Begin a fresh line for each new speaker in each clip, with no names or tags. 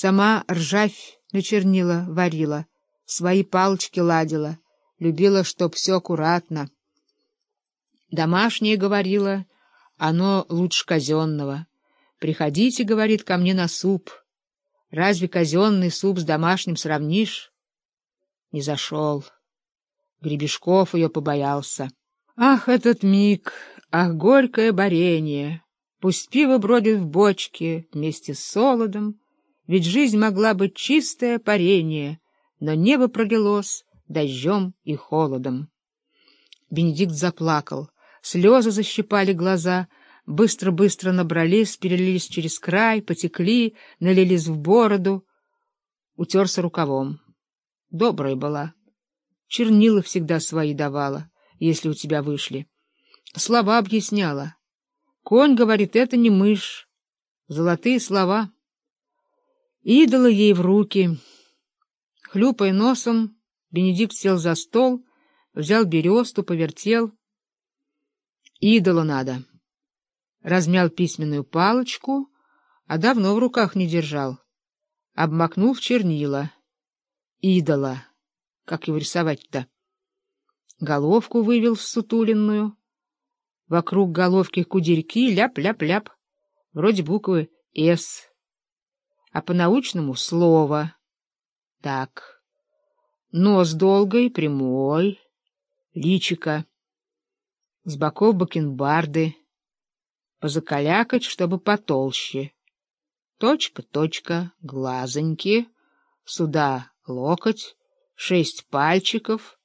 Сама ржавь на чернила варила, свои палочки ладила, любила, чтоб все аккуратно. Домашнее говорила, оно лучше казенного. Приходите, говорит, ко мне на суп. Разве казенный суп с домашним сравнишь? Не зашел. Гребешков ее побоялся. Ах, этот миг, ах, горькое борение! Пусть пиво бродит в бочке вместе с солодом, ведь жизнь могла быть чистое парение, но небо пролилось дождем и холодом. Бенедикт заплакал, слезы защипали глаза, быстро-быстро набрались, перелились через край, потекли, налились в бороду, утерся рукавом. Добрая была. Чернила всегда свои давала, если у тебя вышли. Слова объясняла. Конь, говорит, это не мышь. Золотые слова. Идола ей в руки. Хлюпая носом, Бенедикт сел за стол, взял бересту, повертел. Идола надо. Размял письменную палочку, а давно в руках не держал. Обмакнул в чернила. Идола. Как его рисовать-то? Головку вывел в сутуленную. Вокруг головки кудерьки ляп-ляп-ляп. Вроде буквы «С». А по-научному — слово. Так. Нос долгой, прямой. Личика. С боков бакенбарды. Позакалякать, чтобы потолще. Точка, точка, глазоньки. Сюда локоть, шесть пальчиков.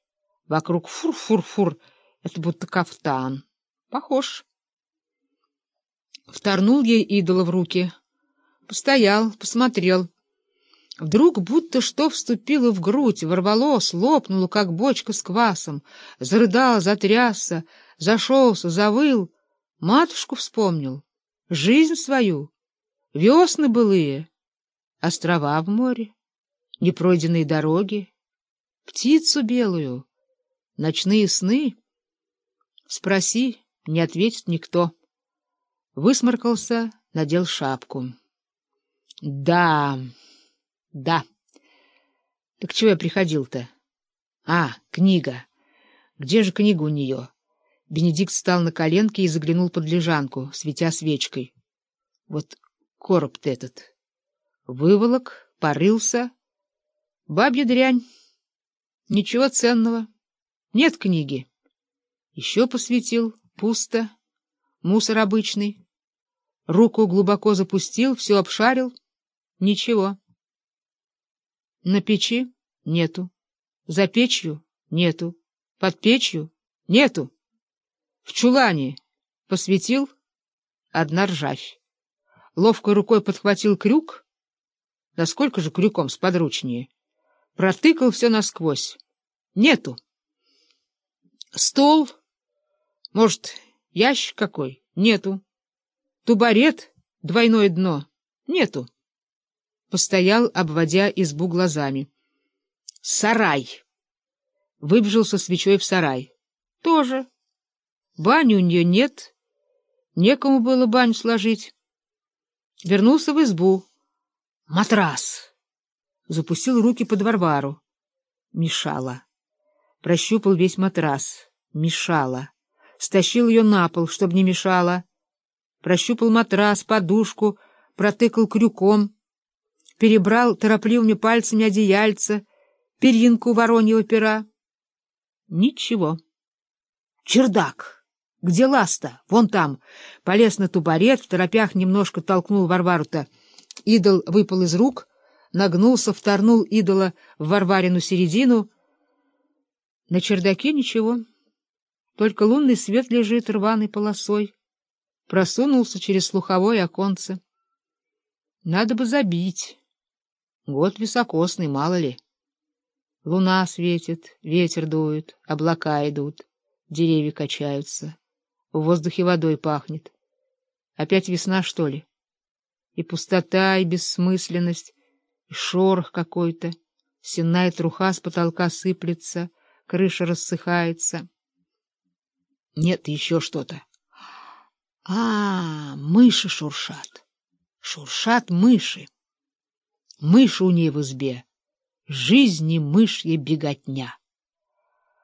Вокруг фур-фур-фур. Это будто кафтан. Похож. Вторнул ей идола в руки. Постоял, посмотрел. Вдруг будто что вступило в грудь, ворвалось, лопнуло, как бочка с квасом. Зарыдал, затрясся, зашелся, завыл. Матушку вспомнил, жизнь свою, весны былые, острова в море, непройденные дороги, птицу белую, ночные сны. Спроси, не ответит никто. Высморкался, надел шапку. Да, да. Так чего я приходил-то? А, книга. Где же книга у нее? Бенедикт встал на коленки и заглянул под лежанку, светя свечкой. Вот короб-то этот. Выволок, порылся. Бабья дрянь. Ничего ценного. Нет книги. Еще посветил. Пусто. Мусор обычный. Руку глубоко запустил, все обшарил. Ничего. На печи нету. За печью нету. Под печью нету. В чулане посветил одна ржавь. Ловкой рукой подхватил крюк. Насколько же крюком сподручнее? Протыкал все насквозь. Нету. Стол может, ящик какой? Нету. Тубарет, двойное дно? Нету. Постоял, обводя избу глазами. Сарай. Выбежал со свечой в сарай. Тоже. Бани у нее нет. Некому было баню сложить. Вернулся в избу. Матрас. Запустил руки под Варвару. Мешала. Прощупал весь матрас. Мешала стащил ее на пол, чтобы не мешало. Прощупал матрас, подушку, протыкал крюком, перебрал торопливыми пальцами одеяльца, перинку вороньего пера. Ничего. Чердак! Где ласта? Вон там. Полез на тубарет, в торопях немножко толкнул Варвару-то. Идол выпал из рук, нагнулся, вторнул идола в Варварину середину. На чердаке ничего. Только лунный свет лежит рваной полосой. Просунулся через слуховое оконце. Надо бы забить. Год високосный, мало ли. Луна светит, ветер дует, облака идут, деревья качаются. В воздухе водой пахнет. Опять весна, что ли? И пустота, и бессмысленность, и шорох какой-то. Сенная труха с потолка сыплется, крыша рассыхается. Нет, еще что-то. А, мыши шуршат. Шуршат мыши. Мышь у ней в избе, жизни мышья беготня.